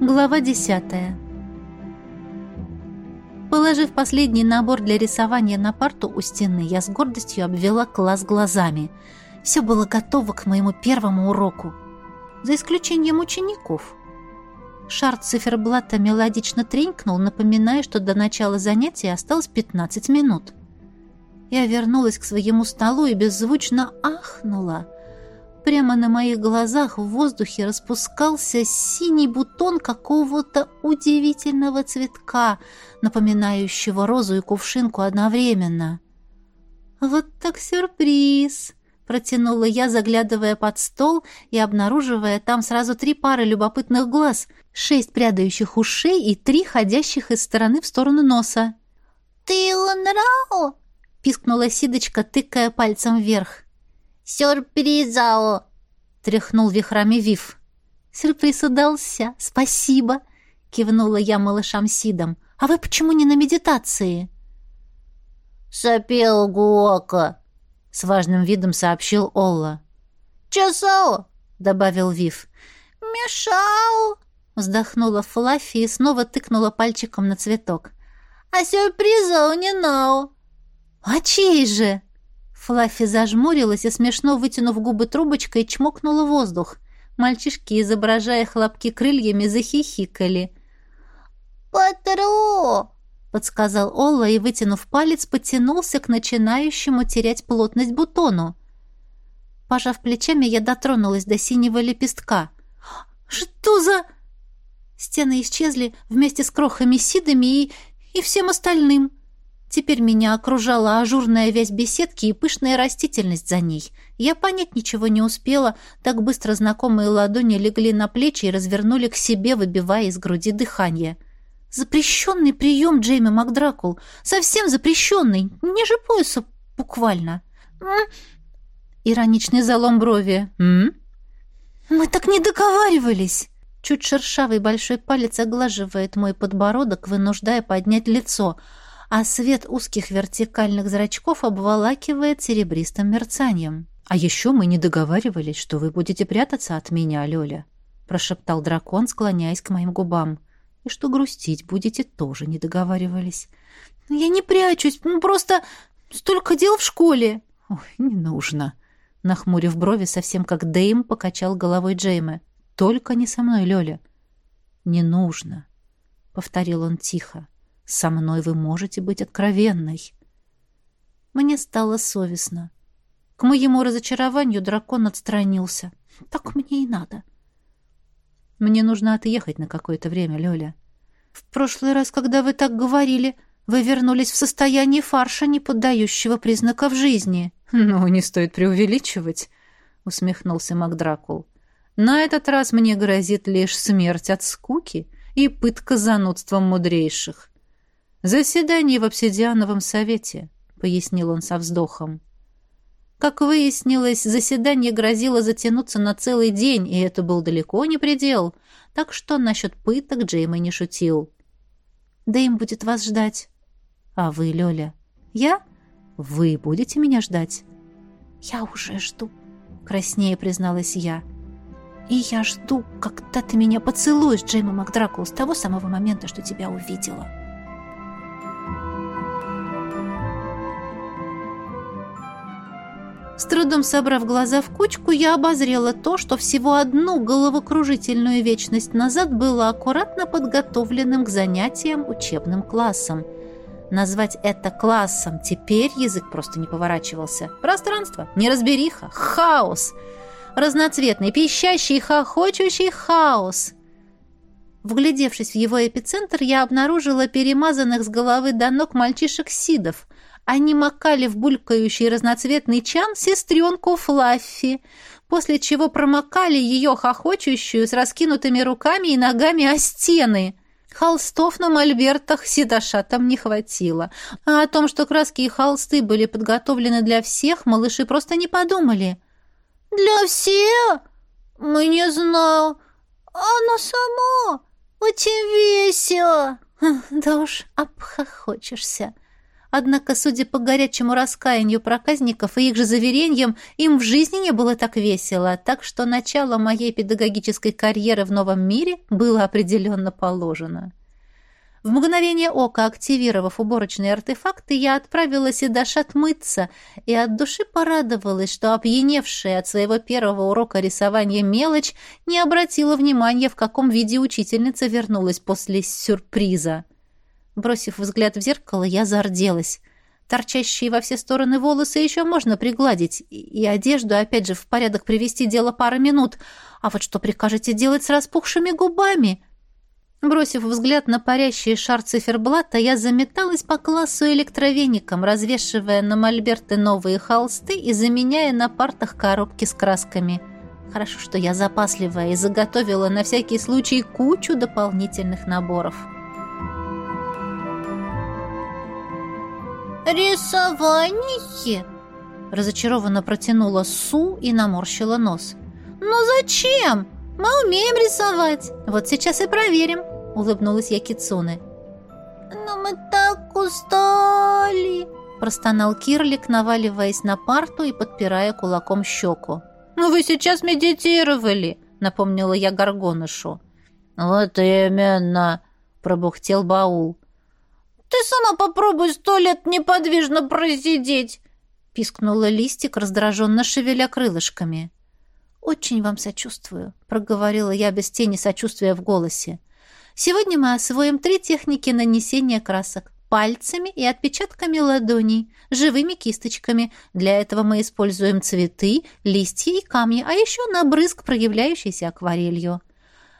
Глава десятая. Положив последний набор для рисования на парту у стены, я с гордостью обвела класс глазами. Все было готово к моему первому уроку. За исключением учеников. Шар циферблата мелодично тренькнул, напоминая, что до начала занятия осталось 15 минут. Я вернулась к своему столу и беззвучно ахнула. Прямо на моих глазах в воздухе распускался синий бутон какого-то удивительного цветка, напоминающего розу и кувшинку одновременно. «Вот так сюрприз!» — протянула я, заглядывая под стол и обнаруживая там сразу три пары любопытных глаз, шесть прядающих ушей и три ходящих из стороны в сторону носа. «Ты унрал?» — пискнула Сидочка, тыкая пальцем вверх. «Сюрпризао!» — тряхнул вихрами Вив. «Сюрприз удался, спасибо!» — кивнула я малышам Сидом. «А вы почему не на медитации?» «Сопел Гуока!» — с важным видом сообщил Олла. «Часао!» — добавил Вив. «Мешал!» — вздохнула Флаффи и снова тыкнула пальчиком на цветок. «А сюрприза не нау!» «А чей же?» Флаффи зажмурилась и, смешно вытянув губы трубочкой, чмокнула воздух. Мальчишки, изображая хлопки крыльями, захихикали. «Патро!» — подсказал Олла и, вытянув палец, потянулся к начинающему терять плотность бутону. Пожав плечами, я дотронулась до синего лепестка. «Что за...» Стены исчезли вместе с крохами-сидами и... и всем остальным. Теперь меня окружала ажурная вязь беседки и пышная растительность за ней. Я понять ничего не успела, так быстро знакомые ладони легли на плечи и развернули к себе, выбивая из груди дыхание. Запрещенный прием Джейми Макдракул. Совсем запрещенный. Ниже пояса буквально. Ироничный залом брови. Мы так не договаривались. Чуть шершавый большой палец оглаживает мой подбородок, вынуждая поднять лицо — а свет узких вертикальных зрачков обволакивает серебристым мерцанием. «А еще мы не договаривались, что вы будете прятаться от меня, Лёля», — прошептал дракон, склоняясь к моим губам. «И что грустить будете, тоже не договаривались». «Я не прячусь, ну просто столько дел в школе». «Ой, не нужно», — нахмурив брови, совсем как Дэйм, покачал головой Джейме. «Только не со мной, Лёля». «Не нужно», — повторил он тихо. Со мной вы можете быть откровенной. Мне стало совестно. К моему разочарованию дракон отстранился. Так мне и надо. Мне нужно отъехать на какое-то время, Лёля. В прошлый раз, когда вы так говорили, вы вернулись в состояние фарша, не поддающего признаков жизни. Ну, не стоит преувеличивать, усмехнулся Макдракул. На этот раз мне грозит лишь смерть от скуки и пытка занудством мудрейших. «Заседание в обсидиановом совете», — пояснил он со вздохом. Как выяснилось, заседание грозило затянуться на целый день, и это был далеко не предел, так что насчет пыток Джейма не шутил. «Да им будет вас ждать». «А вы, Лёля?» «Я? Вы будете меня ждать?» «Я уже жду», — краснее призналась я. «И я жду, когда ты меня поцелуешь, Джейма Макдракул, с того самого момента, что тебя увидела». С трудом собрав глаза в кучку, я обозрела то, что всего одну головокружительную вечность назад было аккуратно подготовленным к занятиям учебным классом. Назвать это классом теперь язык просто не поворачивался. Пространство, неразбериха, хаос. Разноцветный, пищащий, хохочущий хаос. Вглядевшись в его эпицентр, я обнаружила перемазанных с головы до ног мальчишек-сидов, они макали в булькающий разноцветный чан сестренку Флаффи, после чего промокали ее хохочущую с раскинутыми руками и ногами о стены. Холстов на мольбертах седошатам не хватило. А о том, что краски и холсты были подготовлены для всех, малыши просто не подумали. «Для всех? Мы не знал. Оно само. Очень весело». «Да уж обхохочешься». Однако, судя по горячему раскаянию проказников и их же заверениям, им в жизни не было так весело, так что начало моей педагогической карьеры в новом мире было определенно положено. В мгновение ока, активировав уборочные артефакты, я отправилась и дошат мыться, и от души порадовалась, что опьяневшая от своего первого урока рисования мелочь не обратила внимания, в каком виде учительница вернулась после сюрприза. Бросив взгляд в зеркало, я зарделась. Торчащие во все стороны волосы еще можно пригладить, и одежду, опять же, в порядок привести дело пара минут. А вот что прикажете делать с распухшими губами? Бросив взгляд на парящий шар циферблата, я заметалась по классу электровеником, развешивая на мольберты новые холсты и заменяя на партах коробки с красками. Хорошо, что я запасливая и заготовила на всякий случай кучу дополнительных наборов. «Рисование?» Разочарованно протянула Су и наморщила нос. «Ну зачем? Мы умеем рисовать. Вот сейчас и проверим», — улыбнулась я Кицуне. «Но мы так устали», — простонал Кирлик, наваливаясь на парту и подпирая кулаком щеку. «Ну вы сейчас медитировали», — напомнила я Горгонышу. «Вот именно», — пробухтел Баул. «Ты сама попробуй сто лет неподвижно просидеть!» — пискнула листик, раздраженно шевеля крылышками. «Очень вам сочувствую», — проговорила я без тени сочувствия в голосе. «Сегодня мы освоим три техники нанесения красок пальцами и отпечатками ладоней, живыми кисточками. Для этого мы используем цветы, листья и камни, а еще набрызг, проявляющийся акварелью.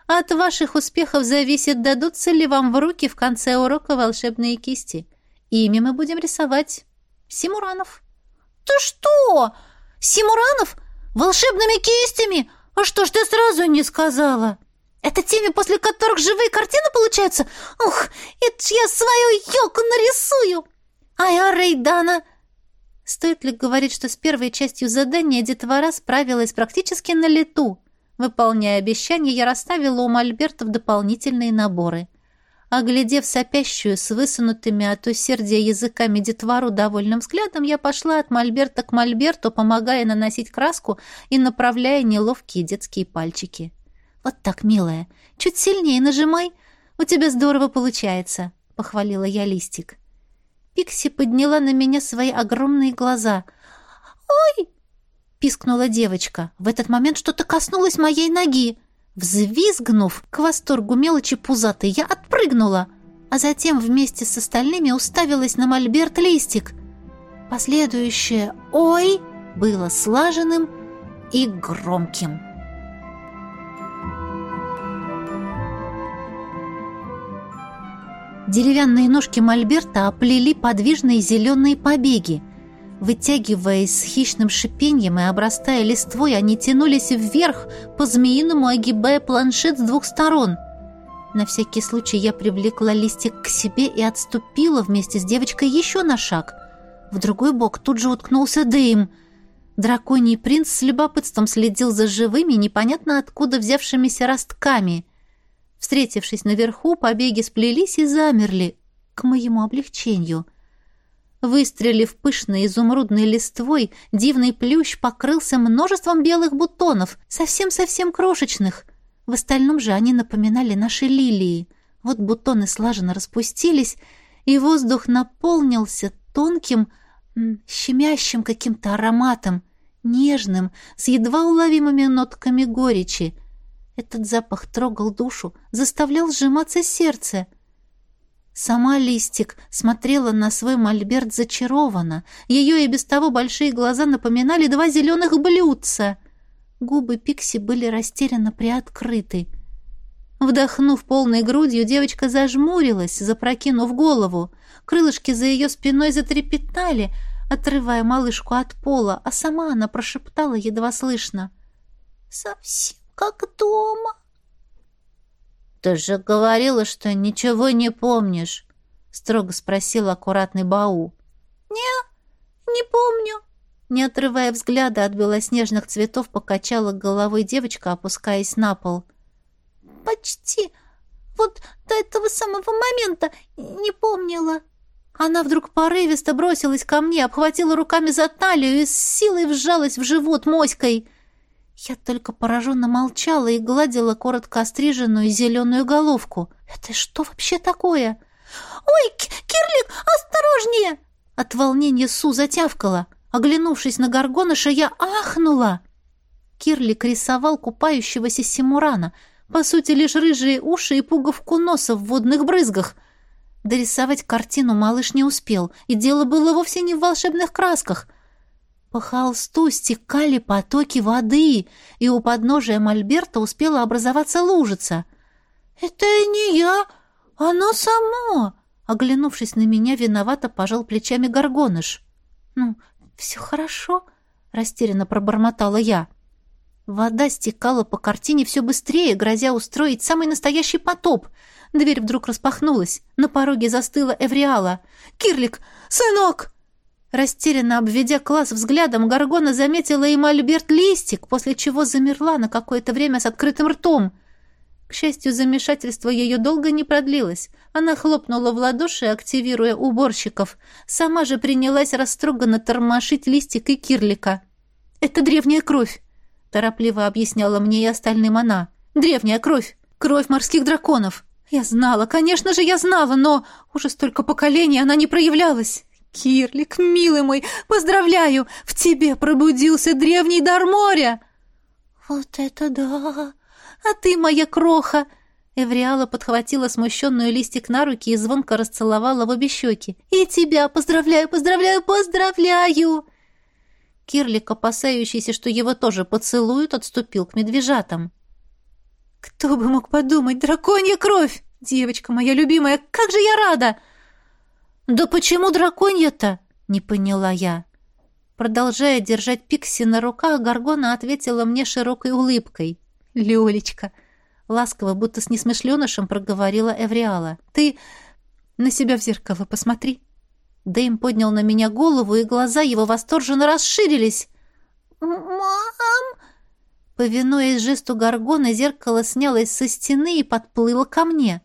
От ваших успехов зависит, дадутся ли вам в руки в конце урока волшебные кисти. Ими мы будем рисовать Симуранов. Ты что? Симуранов? Волшебными кистями? А что ж ты сразу не сказала? Это теми, после которых живые картины получаются? Ух, это ж я свою елку нарисую! А я Рейдана... Стоит ли говорить, что с первой частью задания детвора справилась практически на лету? Выполняя обещание, я расставила у мольбертов дополнительные наборы. Оглядев сопящую с высунутыми от усердия языками детвору довольным взглядом, я пошла от мольберта к мольберту, помогая наносить краску и направляя неловкие детские пальчики. «Вот так, милая, чуть сильнее нажимай, у тебя здорово получается», — похвалила я листик. Пикси подняла на меня свои огромные глаза. «Ой!» Пискнула девочка. В этот момент что-то коснулось моей ноги. Взвизгнув к восторгу мелочи пузатой, я отпрыгнула, а затем вместе с остальными уставилась на мольберт листик. Последующее «Ой!» было слаженным и громким. Деревянные ножки мольберта оплели подвижные зеленые побеги — Вытягиваясь с хищным шипением и обрастая листвой, они тянулись вверх, по-змеиному огибая планшет с двух сторон. На всякий случай я привлекла листик к себе и отступила вместе с девочкой еще на шаг. В другой бок тут же уткнулся дым. Драконий принц с любопытством следил за живыми, непонятно откуда взявшимися ростками. Встретившись наверху, побеги сплелись и замерли, к моему облегчению — Выстрелив пышной изумрудной листвой, дивный плющ покрылся множеством белых бутонов, совсем-совсем крошечных. В остальном же они напоминали наши лилии. Вот бутоны слаженно распустились, и воздух наполнился тонким, щемящим каким-то ароматом, нежным, с едва уловимыми нотками горечи. Этот запах трогал душу, заставлял сжиматься сердце — Сама Листик смотрела на свой мольберт зачарованно. Ее и без того большие глаза напоминали два зеленых блюдца. Губы Пикси были растерянно приоткрыты. Вдохнув полной грудью, девочка зажмурилась, запрокинув голову. Крылышки за ее спиной затрепетали, отрывая малышку от пола, а сама она прошептала едва слышно. «Совсем как дома». «Ты же говорила, что ничего не помнишь», — строго спросил аккуратный Бау. «Не, не помню». Не отрывая взгляда от белоснежных цветов, покачала головой девочка, опускаясь на пол. «Почти. Вот до этого самого момента не помнила». Она вдруг порывисто бросилась ко мне, обхватила руками за талию и с силой вжалась в живот моськой. Я только пораженно молчала и гладила коротко остриженную зеленую головку. «Это что вообще такое?» «Ой, Кирлик, осторожнее!» От волнения Су затявкала. Оглянувшись на Горгоныша, я ахнула. Кирлик рисовал купающегося Симурана. По сути, лишь рыжие уши и пуговку носа в водных брызгах. Дорисовать картину малыш не успел, и дело было вовсе не в волшебных красках. По холсту стекали потоки воды, и у подножия мольберта успела образоваться лужица. «Это не я, оно само!» Оглянувшись на меня, виновато пожал плечами Горгоныш. «Ну, все хорошо», — растерянно пробормотала я. Вода стекала по картине все быстрее, грозя устроить самый настоящий потоп. Дверь вдруг распахнулась. На пороге застыла Эвриала. «Кирлик! Сынок!» Растерянно обведя класс взглядом, Гаргона заметила и Мольберт листик, после чего замерла на какое-то время с открытым ртом. К счастью, замешательство ее долго не продлилось. Она хлопнула в ладоши, активируя уборщиков. Сама же принялась растроганно тормошить листик и кирлика. «Это древняя кровь», — торопливо объясняла мне и остальным она. «Древняя кровь! Кровь морских драконов! Я знала, конечно же, я знала, но уже столько поколений она не проявлялась. Кирлик, милый мой, поздравляю! В тебе пробудился древний дар моря!» «Вот это да!» А ты моя кроха!» Эвриала подхватила смущенную листик на руки и звонко расцеловала в обе щеки. «И тебя поздравляю, поздравляю, поздравляю!» Кирлик, опасающийся, что его тоже поцелуют, отступил к медвежатам. «Кто бы мог подумать, драконья кровь! Девочка моя любимая, как же я рада!» «Да почему драконья-то?» — не поняла я. Продолжая держать Пикси на руках, Гаргона ответила мне широкой улыбкой. «Лёлечка!» — ласково, будто с несмышленышем проговорила Эвриала. «Ты на себя в зеркало посмотри!» Дэйм поднял на меня голову, и глаза его восторженно расширились. «Мам!» Повинуясь жесту Гаргона, зеркало снялось со стены и подплыло ко мне.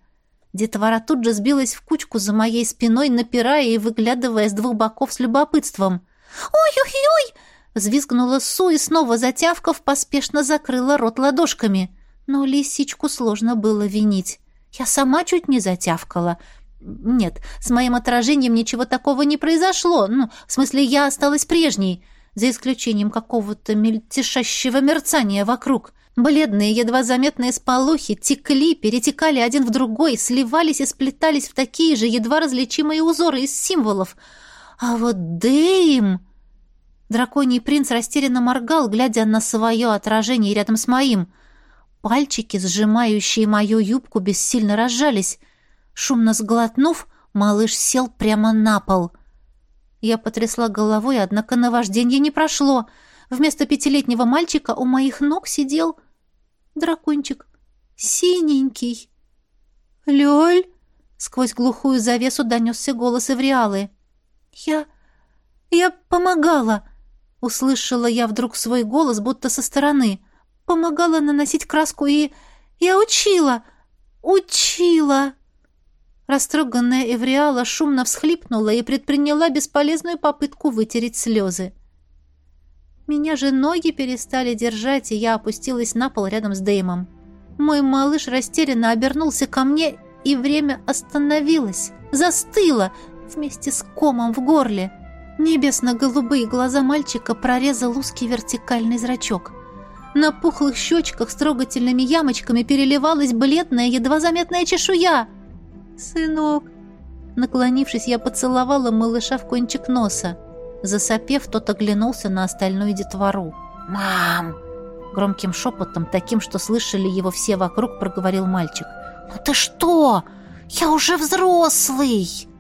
Детвора тут же сбилась в кучку за моей спиной, напирая и выглядывая с двух боков с любопытством. «Ой-ой-ой!» Взвизгнула Су и снова затявков поспешно закрыла рот ладошками. Но лисичку сложно было винить. Я сама чуть не затявкала. Нет, с моим отражением ничего такого не произошло. Ну, в смысле, я осталась прежней, за исключением какого-то мельтешащего мерцания вокруг. Бледные, едва заметные сполохи текли, перетекали один в другой, сливались и сплетались в такие же едва различимые узоры из символов. А вот Дэйм... Драконий принц растерянно моргал, глядя на свое отражение рядом с моим. Пальчики, сжимающие мою юбку, бессильно разжались. Шумно сглотнув, малыш сел прямо на пол. Я потрясла головой, однако наваждение не прошло. Вместо пятилетнего мальчика у моих ног сидел дракончик. Синенький. «Лёль!» — сквозь глухую завесу донесся голос Эвриалы. «Я... я помогала!» Услышала я вдруг свой голос, будто со стороны. Помогала наносить краску и... Я учила! Учила! Растроганная Эвриала шумно всхлипнула и предприняла бесполезную попытку вытереть слезы. Меня же ноги перестали держать, и я опустилась на пол рядом с Дэймом. Мой малыш растерянно обернулся ко мне, и время остановилось, застыло вместе с комом в горле. Небесно-голубые глаза мальчика прорезал узкий вертикальный зрачок. На пухлых щечках с трогательными ямочками переливалась бледная, едва заметная чешуя. «Сынок!» Наклонившись, я поцеловала малыша в кончик носа. Засопев, тот оглянулся на остальную детвору. «Мам!» Громким шепотом, таким, что слышали его все вокруг, проговорил мальчик. «Ну ты что? Я уже взрослый!»